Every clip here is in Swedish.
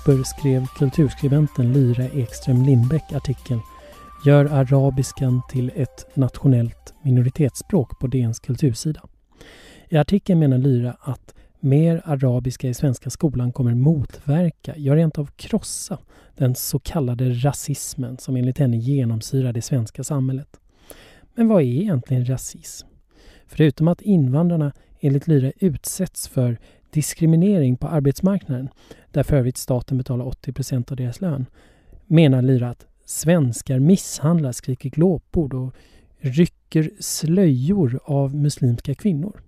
etapper skrev kulturskribenten Lyra Ekström Lindbäck artikeln Gör arabiskan till ett nationellt minoritetsspråk på DNs kultursida. I artikeln menar Lyra att mer arabiska i svenska skolan kommer motverka, ja rent av krossa, den så kallade rasismen som enligt henne genomsyrar det svenska samhället. Men vad är egentligen rasism? Förutom att invandrarna enligt Lyra utsätts för diskriminering på arbetsmarknaden, där för övrigt staten betalar 80 procent av deras lön, menar Lyra att svenskar misshandlar, skriker glåpord och rycker slöjor av muslimska kvinnor.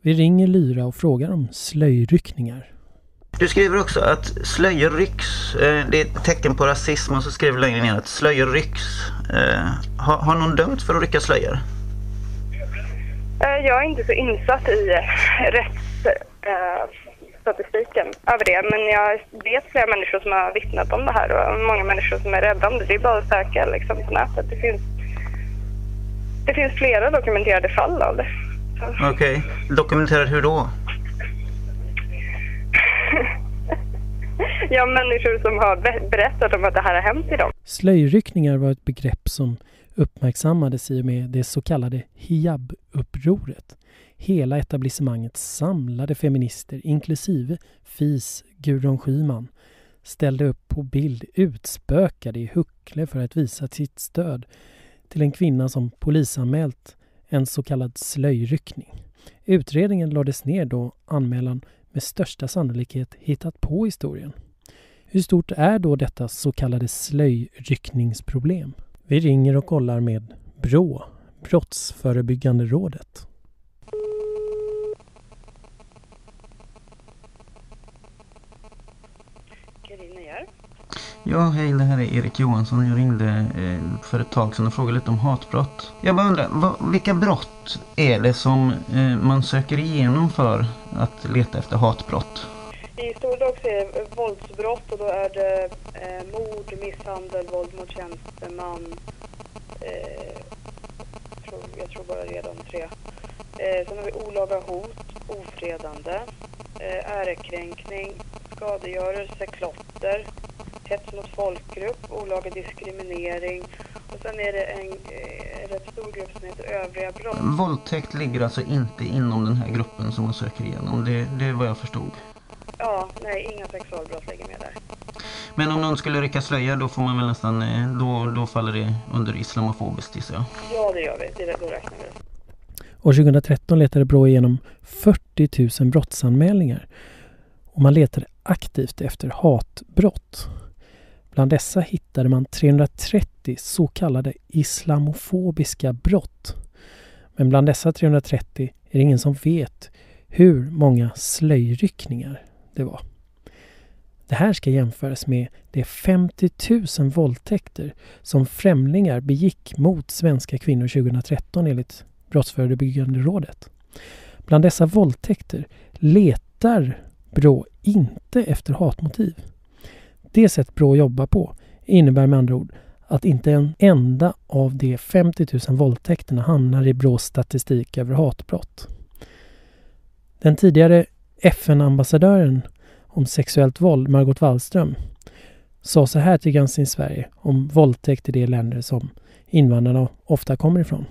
Vi ringer Lyra och frågar om slöjryckningar. Du skriver också att slöjor rycks. Eh, det är ett tecken på rasism och så skriver du längre ner att slöjor rycks. Eh, har, har någon dömts för att rycka slöjor? Eh, jag är inte så insatt i statistiken över det men jag vet flera människor som har vittnat om det här och många människor som är rädda om det. Det är bara att söka liksom, på nätet. Det finns, det finns flera dokumenterade fall av det. Okej. Okay. Dokumenterat hur då? Ja, människor som har berättat om att det här har hänt i dem. Slöjryckningar var ett begrepp som uppmärksammades i och med det så kallade hijab-upproret. Hela etablissemanget samlade feminister, inklusive FIS Gudrun Schyman, ställde upp på bild utspökade i huckle för att visa sitt stöd till en kvinna som polisanmält en så kallad slöjryckning. Utredningen lades ner då anmälan med största sannolikhet hittat på historien. Hur stort är då detta så kallade slöjryckningsproblem? Vi ringer och kollar med BRÅ, Brottsförebyggande rådet. Ja, hej, det här är Erik Johansson. Jag ringde eh, för ett tag sedan och frågade lite om hatbrott. Jag bara undrar, vad, vilka brott är det som eh, man söker igenom för att leta efter hatbrott? I stora drag så är det våldsbrott och då är det eh, mord, misshandel, våld mot tjänsteman. Eh, tror, jag tror bara det är de tre. Eh, sen har vi olaga hot, ofredande, eh, ärekränkning, skadegörelse, klotter, hets mot folkgrupp, olaga diskriminering och sen är det en, eh, en rätt stor grupp som heter övriga brott. Våldtäkt ligger alltså inte inom den här gruppen som man söker igenom, det, det är vad jag förstod. Ja, nej, inga sexualbrott ligger med där. Men om någon skulle rycka slöja då får man väl nästan, eh, då, då faller det under islamofobiskt gissar jag. Ja, det gör vi. Det, då räknar vi. År 2013 letade Brå igenom 40 000 brottsanmälningar och man letade aktivt efter hatbrott. Bland dessa hittade man 330 så kallade islamofobiska brott. Men bland dessa 330 är det ingen som vet hur många slöjryckningar det var. Det här ska jämföras med de 50 000 våldtäkter som främlingar begick mot svenska kvinnor 2013 enligt Brottsförebyggande rådet. Bland dessa våldtäkter letar Brå inte efter hatmotiv. Det sätt Brå jobbar på innebär med andra ord att inte en enda av de 50 000 våldtäkterna hamnar i Brås statistik över hatbrott. Den tidigare FN-ambassadören om sexuellt våld, Margot Wallström, sa så här till Granskning Sverige om våldtäkt i de länder som invandrarna ofta kommer ifrån.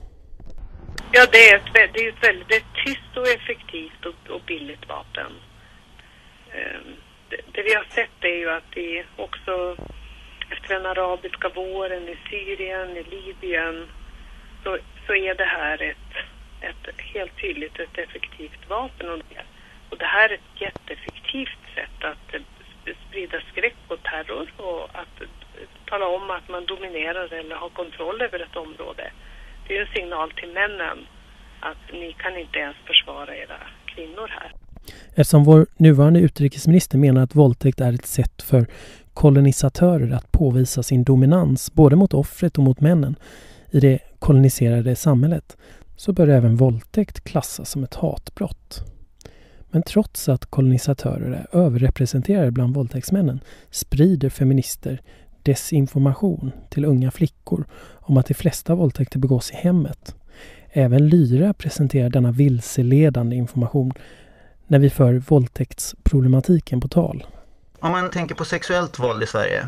Ja, det är ett, det är ett väldigt tyst och effektivt och, och billigt vapen. Ehm, det, det vi har sett är ju att det också efter den arabiska våren i Syrien, i Libyen, så, så är det här ett, ett helt tydligt ett effektivt vapen. Och det, och det här är ett jätteeffektivt sätt att sprida skräck och terror och att tala om att man dominerar eller har kontroll över ett område. Det är en signal till männen att ni kan inte ens försvara era kvinnor här. Eftersom vår nuvarande utrikesminister menar att våldtäkt är ett sätt för kolonisatörer att påvisa sin dominans både mot offret och mot männen i det koloniserade samhället så bör även våldtäkt klassas som ett hatbrott. Men trots att kolonisatörer är överrepresenterade bland våldtäktsmännen sprider feminister desinformation till unga flickor om att de flesta våldtäkter begås i hemmet. Även Lyra presenterar denna vilseledande information när vi för våldtäktsproblematiken på tal. om man tänker på sexuellt våld i Sverige.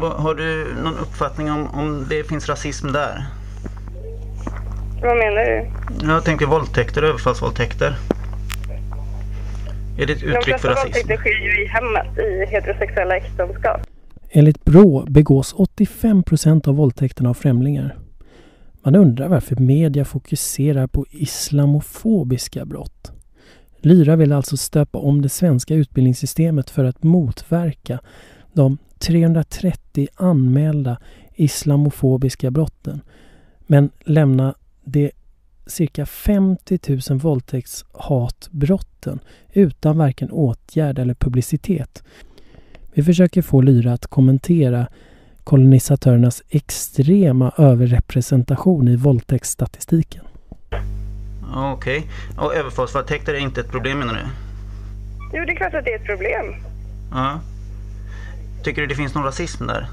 Har du någon uppfattning om, om det finns rasism där? Vad menar du? Jag tänker våldtäkter och överfallsvåldtäkter. Är det ett De uttryck för flesta rasism? våldtäkter sker ju i hemmet i heterosexuella äktenskap. Enligt Brå begås 85 procent av våldtäkterna av främlingar. Man undrar varför media fokuserar på islamofobiska brott. Lyra vill alltså stöpa om det svenska utbildningssystemet för att motverka de 330 anmälda islamofobiska brotten men lämna de cirka 50 000 våldtäktshatbrotten utan varken åtgärd eller publicitet. Vi försöker få Lyra att kommentera kolonisatörernas extrema överrepresentation i våldtäktsstatistiken. Okej. Och överfallsvåldtäkter är inte ett problem menar du? Jo, det är klart att det är ett problem. Ja. Tycker du det finns någon rasism där?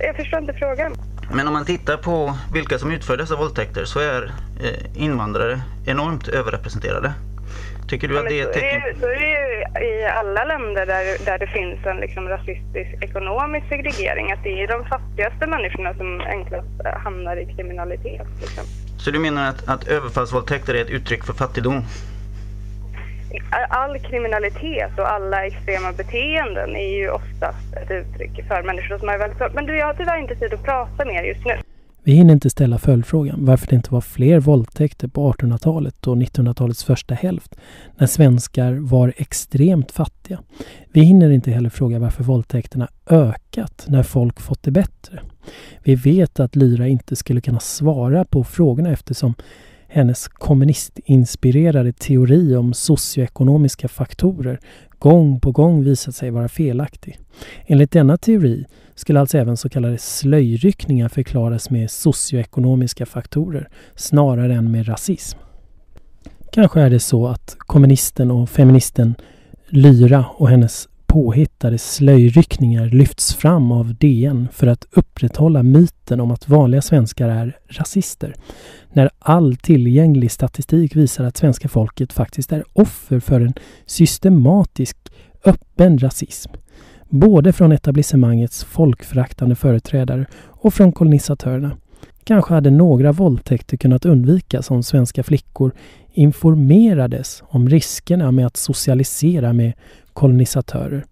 Jag förstår inte frågan. Men om man tittar på vilka som utför dessa våldtäkter så är eh, invandrare enormt överrepresenterade. Tycker du att det är ett är tecken? så är det ju i alla länder där, där det finns en liksom rasistisk ekonomisk segregering. Att det är de fattigaste människorna som enklast eh, hamnar i kriminalitet. Liksom. Så du menar att, att överfallsvåldtäkter är ett uttryck för fattigdom? All kriminalitet och alla extrema beteenden är ju oftast ett uttryck för människor som är väldigt svårt. Men du, jag har tyvärr inte tid att prata mer just nu. Vi hinner inte ställa följdfrågan varför det inte var fler våldtäkter på 1800-talet och 1900-talets första hälft när svenskar var extremt fattiga. Vi hinner inte heller fråga varför våldtäkterna ökat när folk fått det bättre. Vi vet att Lyra inte skulle kunna svara på frågorna eftersom hennes kommunistinspirerade teori om socioekonomiska faktorer gång på gång visat sig vara felaktig. Enligt denna teori skulle alltså även så kallade slöjryckningar förklaras med socioekonomiska faktorer snarare än med rasism. Kanske är det så att kommunisten och feministen Lyra och hennes påhittade slöjryckningar lyfts fram av DN för att upprätthålla myten om att vanliga svenskar är rasister. När all tillgänglig statistik visar att svenska folket faktiskt är offer för en systematisk öppen rasism. Både från etablissemangets folkföraktande företrädare och från kolonisatörerna. Kanske hade några våldtäkter kunnat undvikas om svenska flickor informerades om riskerna med att socialisera med kolonisatörer.